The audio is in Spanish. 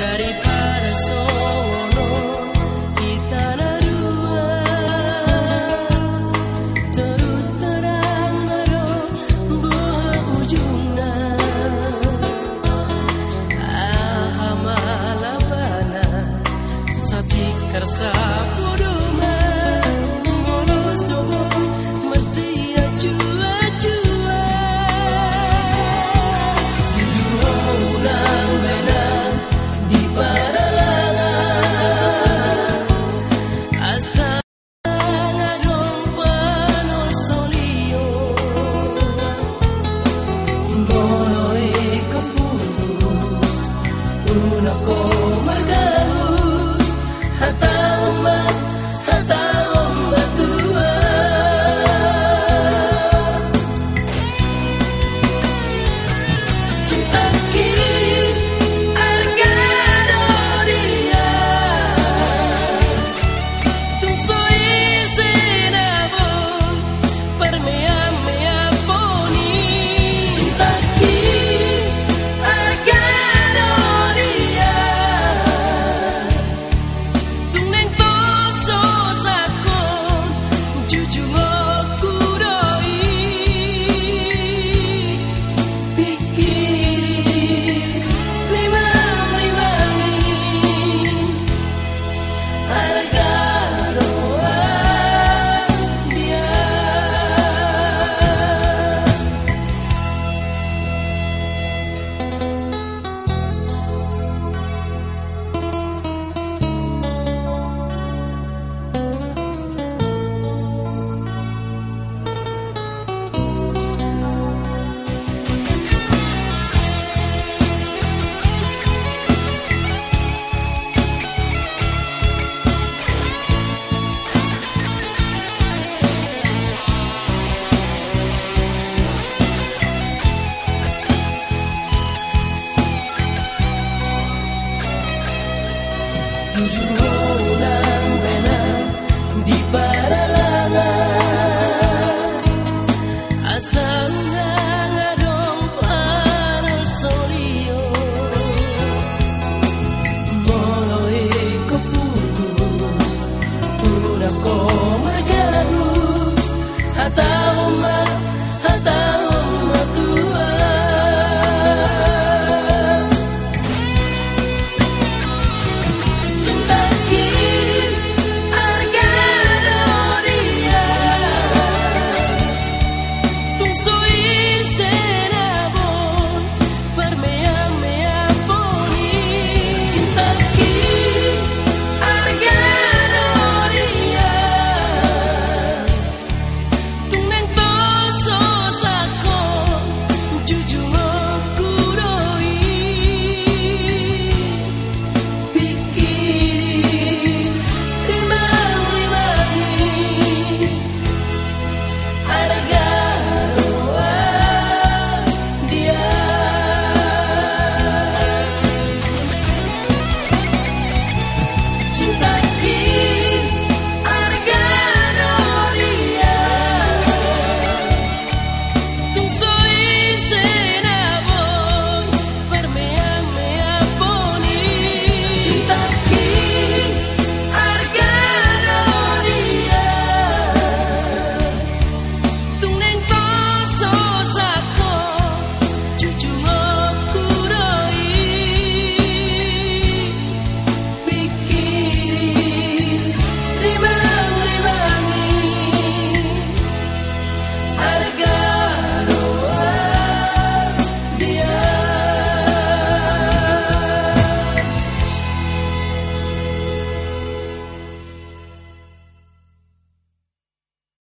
dari una comarca.